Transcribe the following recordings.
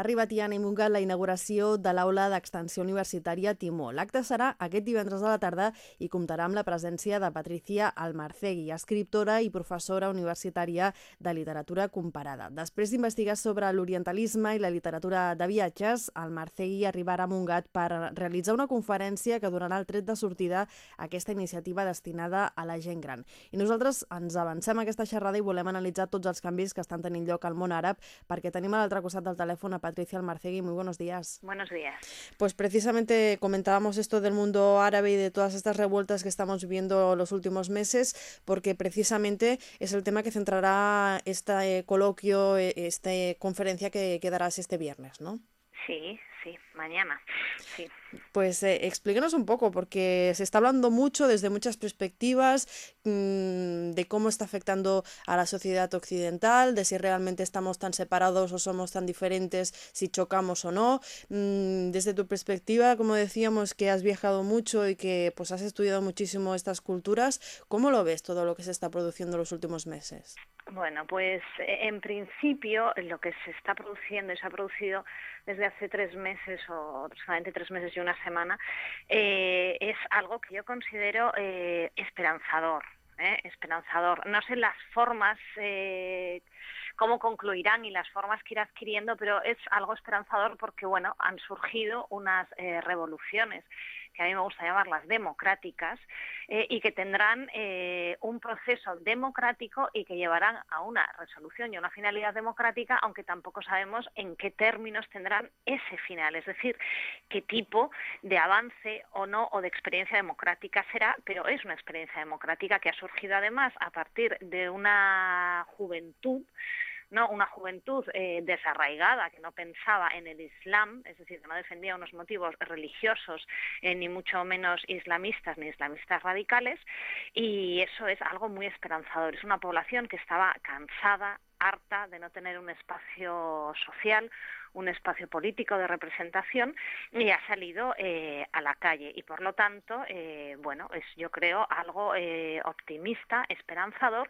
ha arribat i ha animat la inauguració de l'aula d'extensió universitària Timó. L'acte serà aquest divendres a la tarda i comptarà amb la presència de Patricia Almarcegui, escriptora i professora universitària de literatura comparada. Després d'investigar sobre l'orientalisme i la literatura de viatges, Almarcegui arribarà a Montgat per realitzar una conferència que donarà el tret de sortida a aquesta iniciativa destinada a la gent gran. I nosaltres ens avancem a aquesta xerrada i volem analitzar tots els canvis que estan tenint lloc al món àrab perquè tenim a l'altre costat del telèfon a Patricia Almarcegui. Muy buenos días. Buenos días. Pues precisamente comentábamos esto del mundo árabe y de todas estas revueltas que estamos viviendo los últimos meses, porque precisamente es el tema que centrará este coloquio, esta conferencia que, que darás este viernes, ¿no? Sí, sí, mañana. Sí. Pues eh, explíquenos un poco, porque se está hablando mucho desde muchas perspectivas mmm, de cómo está afectando a la sociedad occidental, de si realmente estamos tan separados o somos tan diferentes, si chocamos o no. Mmm, desde tu perspectiva, como decíamos, que has viajado mucho y que pues has estudiado muchísimo estas culturas, ¿cómo lo ves todo lo que se está produciendo en los últimos meses? Bueno, pues e, en principio lo que se está produciendo y se ha producido desde hace tres meses o aproximadamente tres meses y una semana eh, es algo que yo considero eh, esperanzador. ¿eh? esperanzador. No sé las formas, eh, cómo concluirán y las formas que irá adquiriendo, pero es algo esperanzador porque, bueno, han surgido unas eh, revoluciones que a mí me gusta llamarlas democráticas, eh, y que tendrán eh, un proceso democrático y que llevarán a una resolución y a una finalidad democrática, aunque tampoco sabemos en qué términos tendrán ese final, es decir, qué tipo de avance o no o de experiencia democrática será, pero es una experiencia democrática que ha surgido además a partir de una juventud ¿no? una juventud eh, desarraigada que no pensaba en el Islam, es decir, que no defendía unos motivos religiosos, eh, ni mucho menos islamistas ni islamistas radicales, y eso es algo muy esperanzador. Es una población que estaba cansada, harta de no tener un espacio social, un espacio político de representación y ha salido eh, a la calle y por lo tanto, eh, bueno, es yo creo algo eh, optimista, esperanzador,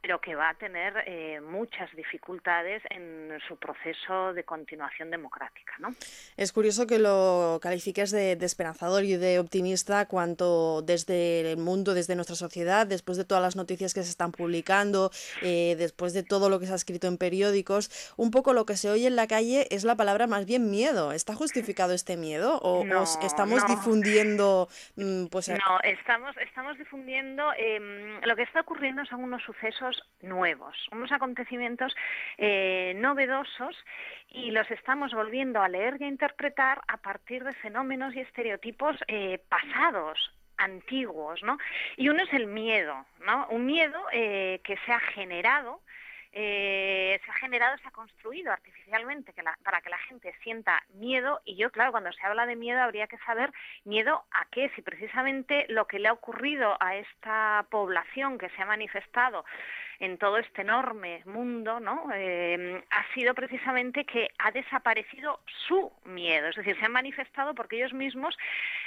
pero que va a tener eh, muchas dificultades en su proceso de continuación democrática. ¿no? Es curioso que lo califiques de, de esperanzador y de optimista cuanto desde el mundo, desde nuestra sociedad, después de todas las noticias que se están publicando, eh, después de todo lo que se ha escrito en periódicos, un poco lo que se oye en la calle es la palabra más bien miedo. ¿Está justificado este miedo o, No, estamos no. difundiendo mm, pues No, estamos, estamos difundiendo, eh, lo que está ocurriendo son unos sucesos nuevos, unos acontecimientos eh, novedosos y los estamos volviendo a leer y a interpretar a partir de fenómenos y estereotipos eh, pasados antiguos, ¿no? Y uno es el miedo, ¿no? Un miedo eh, que se ha generado eh, se ha generado, se ha construido artificialmente que la, para que la gente sienta miedo. Y yo, claro, cuando se habla de miedo habría que saber miedo a qué, si precisamente lo que le ha ocurrido a esta población que se ha manifestado en todo este enorme mundo, ¿no? Eh, ha sido precisamente que ha desaparecido su miedo, es decir, se han manifestado porque ellos mismos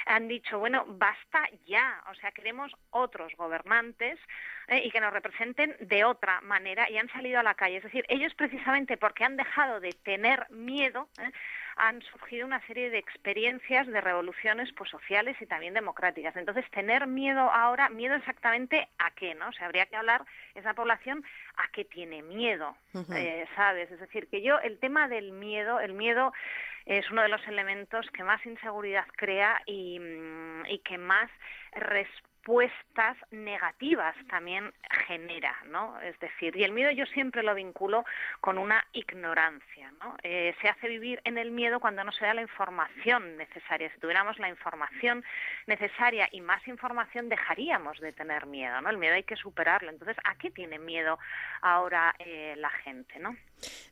han dicho, bueno, basta ya, o sea, queremos otros gobernantes eh, y que nos representen de otra manera y han salido a la calle, es decir, ellos precisamente porque han dejado de tener miedo, ¿eh? Han surgido una serie de experiencias de revoluciones pues, sociales y también democráticas. Entonces, tener miedo ahora, miedo exactamente a qué, ¿no? O sea, habría que hablar esa población a qué tiene miedo, eh, ¿sabes? Es decir, que yo, el tema del miedo, el miedo es uno de los elementos que más inseguridad crea y, mm, y que más respuestas negativas también genera, ¿no? Es decir, y el miedo yo siempre lo vinculo con una ignorancia, ¿no? Eh, se hace vivir en el miedo cuando no se da la información necesaria. Si tuviéramos la información necesaria y más información, dejaríamos de tener miedo, ¿no? El miedo hay que superarlo. Entonces, ¿a qué tiene miedo ahora eh, la gente, no?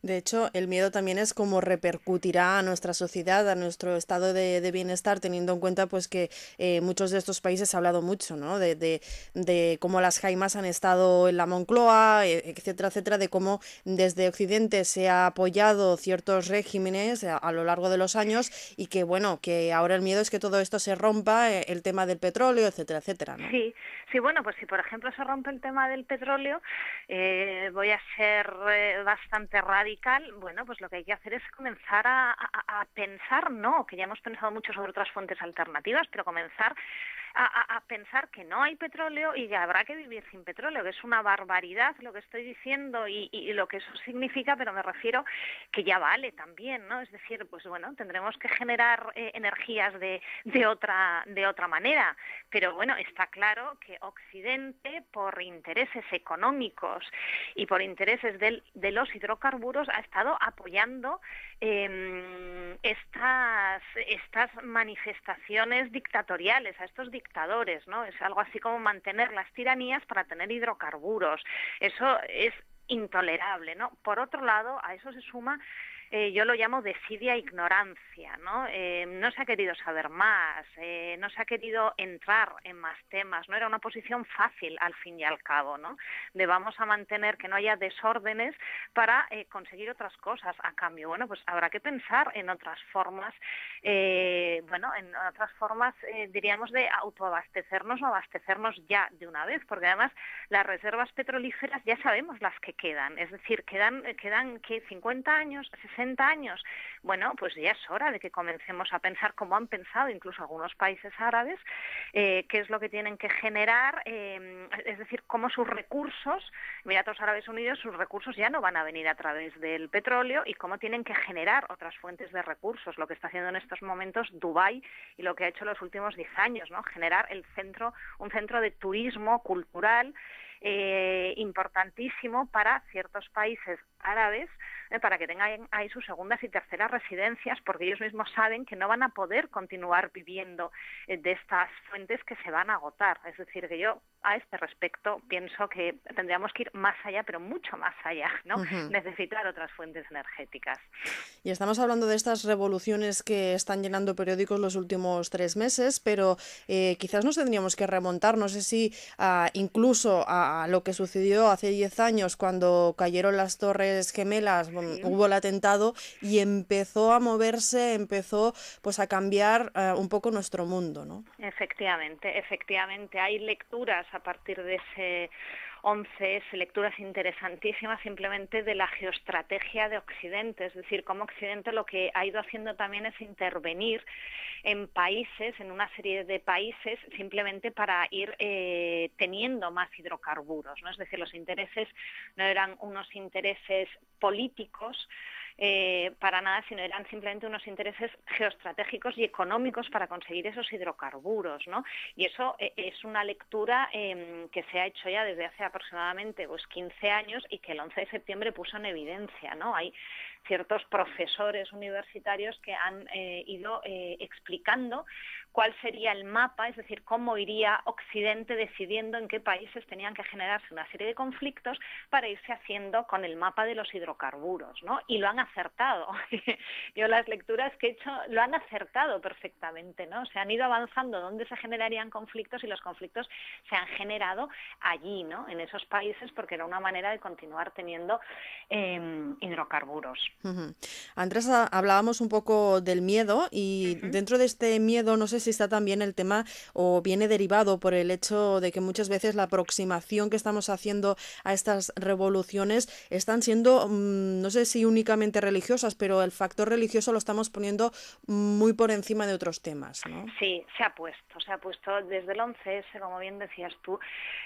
De hecho, el miedo también es cómo repercutirá a nuestra sociedad, a nuestro estado de, bienestar, teniendo en cuenta pues que eh, muchos de estos países se ha hablado mucho. De, de, cómo las jaimas han estado en la Moncloa, e, etcétera, etcétera, de cómo desde Occidente se ha apoyado ciertos regímenes a, lo largo de los años y que, bueno, que ahora el miedo es que todo esto se rompa, eh, el tema del petróleo, etcétera, etcétera. ¿no? Sí, sí, bueno, pues si por ejemplo se rompe el tema del petróleo, eh, voy a ser eh, bastante radical, bueno, pues lo que hay que hacer es comenzar a, a, a pensar, no, que ya hemos pensado mucho sobre otras fuentes alternativas, pero comenzar a, a, pensar que no hay petróleo y que habrá que vivir sin petróleo, que es una barbaridad lo que estoy diciendo y, lo que eso significa, pero me refiero que ya vale también, ¿no? Es decir, pues bueno, tendremos que generar eh, energías de, de, otra, de otra manera, pero bueno, está claro que Occidente, por intereses económicos y por intereses de los hidrocarburos, ha estado apoyando eh, estas, estas manifestaciones dictatoriales, a estos dictadores, ¿no? Algo así como mantener las tiranías para tener hidrocarburos. Eso es intolerable, ¿no? Por otro lado, a eso se suma eh, yo lo llamo desidia ignorancia, ¿no? Eh, no se ha querido saber más, eh, no se ha querido entrar en más temas, no era una posición fácil al fin y al cabo, ¿no? De vamos a mantener que no haya desórdenes para conseguir otras cosas a cambio. Bueno, pues habrá que pensar en otras formas, bueno, en otras formas, diríamos, de autoabastecernos o abastecernos ya de una vez, porque además las reservas petrolíferas ya sabemos las que quedan, es decir, quedan, quedan que 50 años, 60 60 años, bueno, pues ya es hora de que comencemos a pensar como han pensado incluso algunos países árabes, eh, qué es lo que tienen que generar, eh, es decir, cómo sus recursos, Emiratos Árabes Unidos, sus recursos ya no van a venir a través del petróleo y cómo tienen que generar otras fuentes de recursos, lo que está haciendo en estos momentos Dubái y lo que ha hecho los últimos 10 años, ¿no? Generar el centro, un centro de turismo cultural eh, importantísimo para ciertos países árabes eh, para que tengan ahí sus segundas y terceras residencias, porque ellos mismos saben que no van a poder continuar viviendo eh, de estas fuentes que se van a agotar. Es decir, que yo a este respecto pienso que tendríamos que ir más allá, pero mucho más allá, ¿no? Uh -huh. Necesitar otras fuentes energéticas. Y estamos hablando de estas revoluciones que están llenando periódicos los últimos tres meses, pero eh, quizás nos tendríamos que remontar, no sé si uh, incluso a, a, lo que sucedió hace diez años cuando cayeron las torres gemelas, sí. hubo el atentado y empezó a moverse, empezó pues a cambiar uh, un poco nuestro mundo, ¿no? Efectivamente, efectivamente. Hay lecturas a partir de ese 11 lecturas interesantísimas simplemente de la geoestrategia de Occidente, es decir, cómo Occidente lo que ha ido haciendo también es intervenir en países, en una serie de países, simplemente para ir eh, teniendo más hidrocarburos, ¿no? Es decir, los intereses no eran unos intereses políticos, eh, para nada, sino eran simplemente unos intereses geoestratégicos y económicos para conseguir esos hidrocarburos, ¿no? Y eso eh, es una lectura eh, que se ha hecho ya desde hace aproximadamente pues, 15 años y que el 11 de septiembre puso en evidencia, ¿no? Hay ciertos profesores universitarios que han eh, ido eh, explicando cuál sería el mapa, es decir, cómo iría Occidente decidiendo en qué países tenían que generarse una serie de conflictos para irse haciendo con el mapa de los hidrocarburos, ¿no? Y lo han acertado. Yo las lecturas que he hecho lo han acertado perfectamente, ¿no? Se han ido avanzando dónde se generarían conflictos y los conflictos se han generado allí, ¿no? En esos países porque era una manera de continuar teniendo eh, hidrocarburos. Antes hablábamos un poco del miedo y uh -huh. dentro de este miedo no sé si está también el tema o viene derivado por el hecho de que muchas veces la aproximación que estamos haciendo a estas revoluciones están siendo, mmm, no sé si únicamente religiosas, pero el factor religioso lo estamos poniendo muy por encima de otros temas, ¿no? Sí, se ha puesto, se ha puesto desde el 11S, como bien decías tú,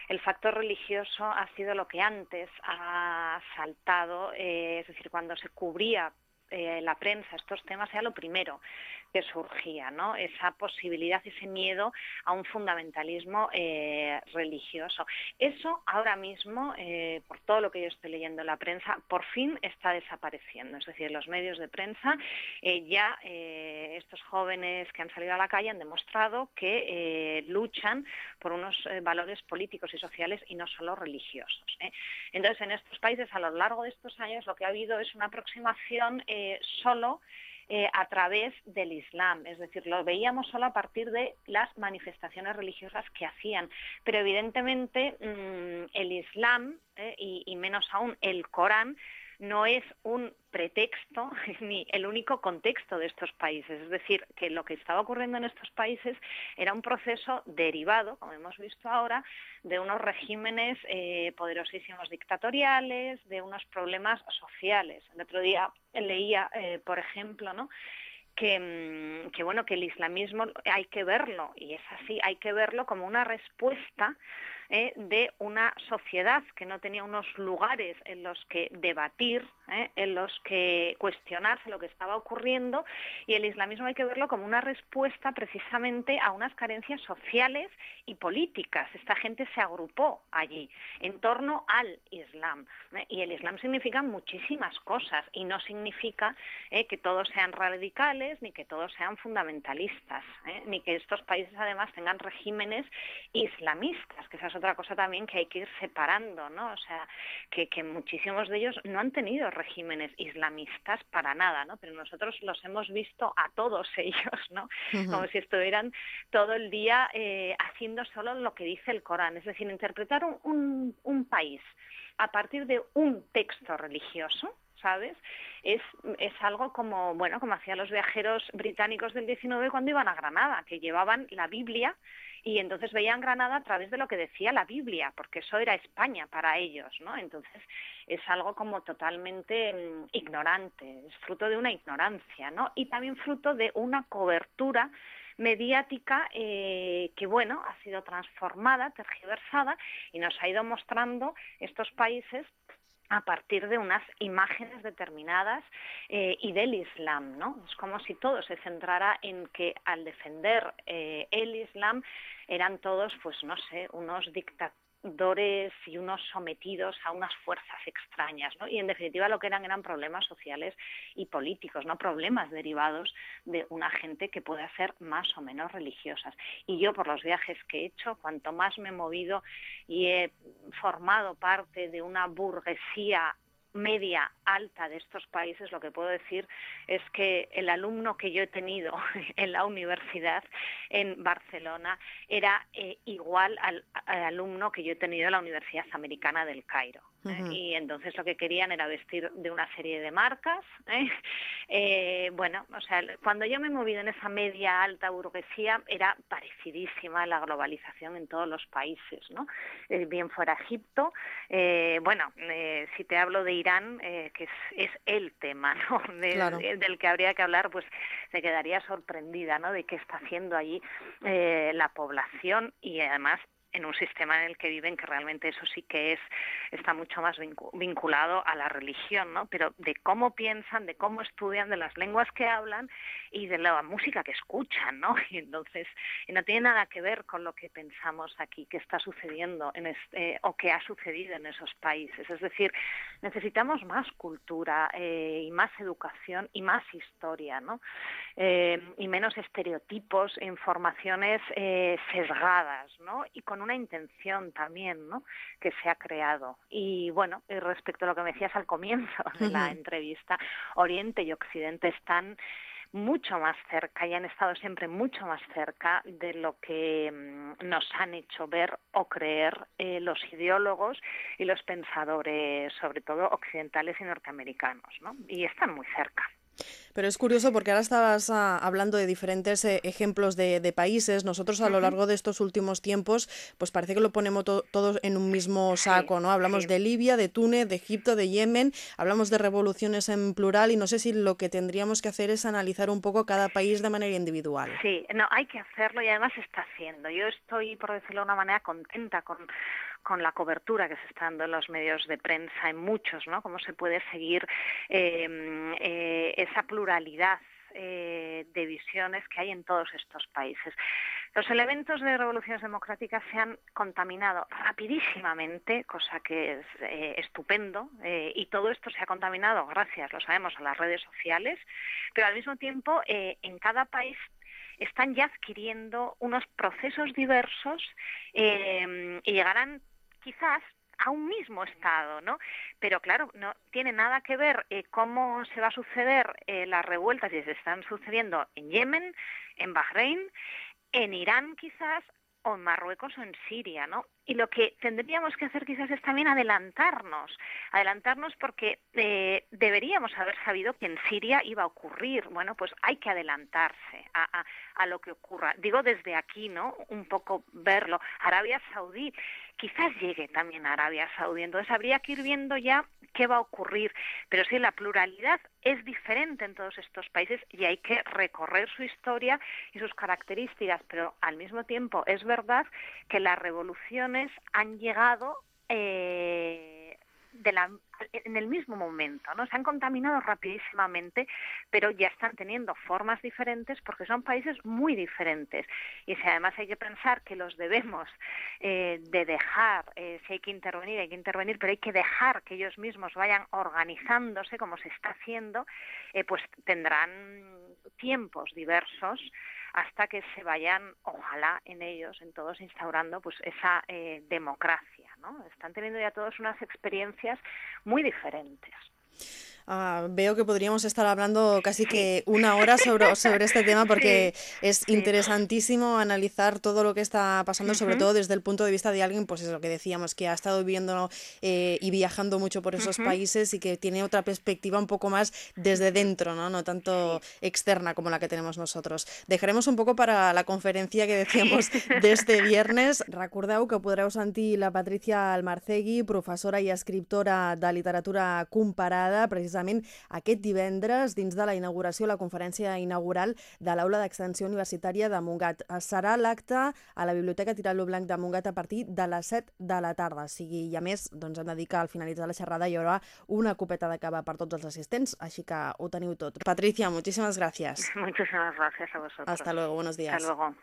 el factor religioso ha sido lo que antes ha saltado, eh, es decir, cuando se eh, la prensa estos temas era lo primero que surgía, ¿no? Esa posibilidad, ese miedo a un fundamentalismo eh, religioso. Eso ahora mismo, eh, por todo lo que yo estoy leyendo en la prensa, por fin está desapareciendo. Es decir, los medios de prensa eh, ya estos jóvenes que han salido a la calle han demostrado que luchan por unos valores políticos y sociales y no solo religiosos. Entonces, en estos países, a lo largo de estos años, lo que ha habido es una aproximación solo eh, a través del Islam, es decir, lo veíamos solo a partir de las manifestaciones religiosas que hacían, pero evidentemente mm, el Islam eh, y menos aún el Corán no es un pretexto ni el único contexto de estos países. Es decir, que lo que estaba ocurriendo en estos países era un proceso derivado, como hemos visto ahora, de unos regímenes eh, poderosísimos dictatoriales, de unos problemas sociales. El otro día leía, eh, por ejemplo, ¿no? Que, mm, que, bueno que el islamismo hay que verlo y es así hay que verlo como una respuesta ¿eh? de una sociedad que no tenía unos lugares en los que debatir, ¿eh? en los que cuestionarse lo que estaba ocurriendo y el islamismo hay que verlo como una respuesta precisamente a unas carencias sociales y políticas. Esta gente se agrupó allí en torno al Islam ¿eh? y el Islam significa muchísimas cosas y no significa que todos sean radicales ni que todos sean fundamentalistas, ni que estos países además tengan regímenes islamistas, que otra cosa también que hay que ir separando, ¿no? O sea, que, muchísimos de ellos no han tenido regímenes islamistas para nada, ¿no? Pero nosotros los hemos visto a todos ellos, ¿no? Como si estuvieran todo el día eh, haciendo solo lo que dice el Corán, es decir, interpretar un, un país a partir de un texto religioso, ¿sabes? Es, es, algo como, bueno, como hacían los viajeros británicos del 19 cuando iban a Granada, que llevaban la Biblia y entonces veían Granada a través de lo que decía la Biblia, porque eso era España para ellos, ¿no? Entonces es algo como totalmente mm, ignorante, es fruto de una ignorancia, ¿no? Y también fruto de una cobertura mediática eh, que, bueno, ha sido transformada, tergiversada y nos ha ido mostrando estos países a partir de unas imágenes determinadas eh, y del Islam, ¿no? Es como si todo se centrara en que al defender eh, el Islam eran todos, pues no sé, unos dictadores y unos sometidos a unas fuerzas extrañas, ¿no? Y en definitiva lo que eran eran problemas sociales y políticos, no problemas derivados de una gente que puede ser más o menos religiosas. Y yo por los viajes que he hecho, cuanto más me he movido y he formado parte de una burguesía media alta de estos países, lo que puedo decir es que el alumno que yo he tenido en la universidad en Barcelona era eh, igual al, alumno que yo he tenido en la Universidad Americana del Cairo. ¿Eh? Y entonces lo que querían era vestir de una serie de marcas. ¿eh? bueno, o sea, cuando yo me he movido en esa media alta burguesía era parecidísima la globalización en todos los países, ¿no? bien fuera Egipto. bueno, si te hablo de Irán, que es, el tema ¿no? del que habría que hablar, pues se quedaría sorprendida ¿no? de qué está haciendo allí eh, la población y además en un sistema en el que viven que realmente eso sí que es está mucho más vinculado a la religión, ¿no? Pero de cómo piensan, de cómo estudian, de las lenguas que hablan y de la música que escuchan, ¿no? Y entonces no tiene nada que ver con lo que pensamos aquí que está sucediendo en este, o que ha sucedido en esos países. Es decir, necesitamos más cultura eh, y más educación y más historia, ¿no? Eh, y menos estereotipos informaciones sesgadas, ¿no? Y con una intención también, ¿no? Que se ha creado. Y bueno, respecto a lo que me decías al comienzo de la entrevista, Oriente y Occidente están mucho más cerca y han estado siempre mucho más cerca de lo que mm, nos han hecho ver o creer eh, los ideólogos y los pensadores, sobre todo occidentales y norteamericanos, ¿no? Y están muy cerca. Pero es curioso porque ahora estabas ah, hablando de diferentes eh, ejemplos de, países. Nosotros a lo largo de estos últimos tiempos, pues parece que lo ponemos todos en un mismo saco, ¿no? Hablamos de Libia, de Túnez, de Egipto, de Yemen, hablamos de revoluciones en plural y no sé si lo que tendríamos que hacer es analizar un poco cada país de manera individual. Sí, no, hay que hacerlo y además se está haciendo. Yo estoy, por decirlo de una manera, contenta con con la cobertura que se está dando en los medios de prensa, en muchos, ¿no? Cómo se puede seguir em, eh, esa pluralidad eh, de visiones que hay en todos estos países. Los elementos de revoluciones democráticas se han contaminado rapidísimamente, cosa que es eh, estupendo, y todo esto se ha contaminado gracias, lo sabemos, a las redes sociales, pero al mismo tiempo en cada país están ya adquiriendo unos procesos diversos y llegarán quizás a un mismo Estado, ¿no? Pero claro, no tiene nada que ver eh, cómo se va a suceder eh, las revueltas y se están sucediendo en Yemen, en Bahrein, en Irán quizás, o en Marruecos o en Siria, ¿no? Y lo que tendríamos que hacer quizás es también adelantarnos, adelantarnos porque eh, deberíamos haber sabido que en Siria iba a ocurrir. Bueno, pues hay que adelantarse a, a, a lo que ocurra. Digo desde aquí, ¿no? Un poco verlo. Arabia Saudí, quizás llegue también a Arabia Saudí. Entonces habría que ir viendo ya qué va a ocurrir. Pero sí, la pluralidad es diferente en todos estos países y hay que recorrer su historia y sus características. Pero al mismo tiempo es verdad que las revoluciones han llegado. Eh, de la, en el mismo momento, ¿no? Se han contaminado rapidísimamente, pero ya están teniendo formas diferentes porque son países muy diferentes. Y si además hay que pensar que los debemos eh, de dejar, eh, si hay que intervenir, hay que intervenir, pero hay que dejar que ellos mismos vayan organizándose como se está haciendo, eh, pues tendrán tiempos diversos hasta que se vayan, ojalá en ellos, en todos, instaurando pues esa democracia. ¿no? Están teniendo ya todos unas experiencias muy diferentes. Uh, veo que podríamos estar hablando casi que una hora sobre, sobre este tema porque sí, es sí. interesantísimo analizar todo lo que está pasando, uh -huh. sobre todo desde el punto de vista de alguien, pues es lo que decíamos, que ha estado viviendo eh, y viajando mucho por esos uh -huh. países y que tiene otra perspectiva un poco más desde dentro, no, no tanto externa como la que tenemos nosotros. Dejaremos un poco para la conferencia que decíamos de este viernes. Recordeu que podreu sentir la Patricia Almarcegui, professora i escriptora de literatura comparada, precisament precisament aquest divendres dins de la inauguració, la conferència inaugural de l'Aula d'Extensió Universitària de Montgat. Serà l'acte a la Biblioteca Tirant-lo Blanc de Montgat a partir de les 7 de la tarda. O sigui, i a més, doncs hem de dir que al finalitzar la xerrada hi haurà una copeta de cava per tots els assistents, així que ho teniu tot. Patricia, muchísimas gracias. Muchísimas gracias a vosotros. Hasta luego, buenos días. Hasta luego.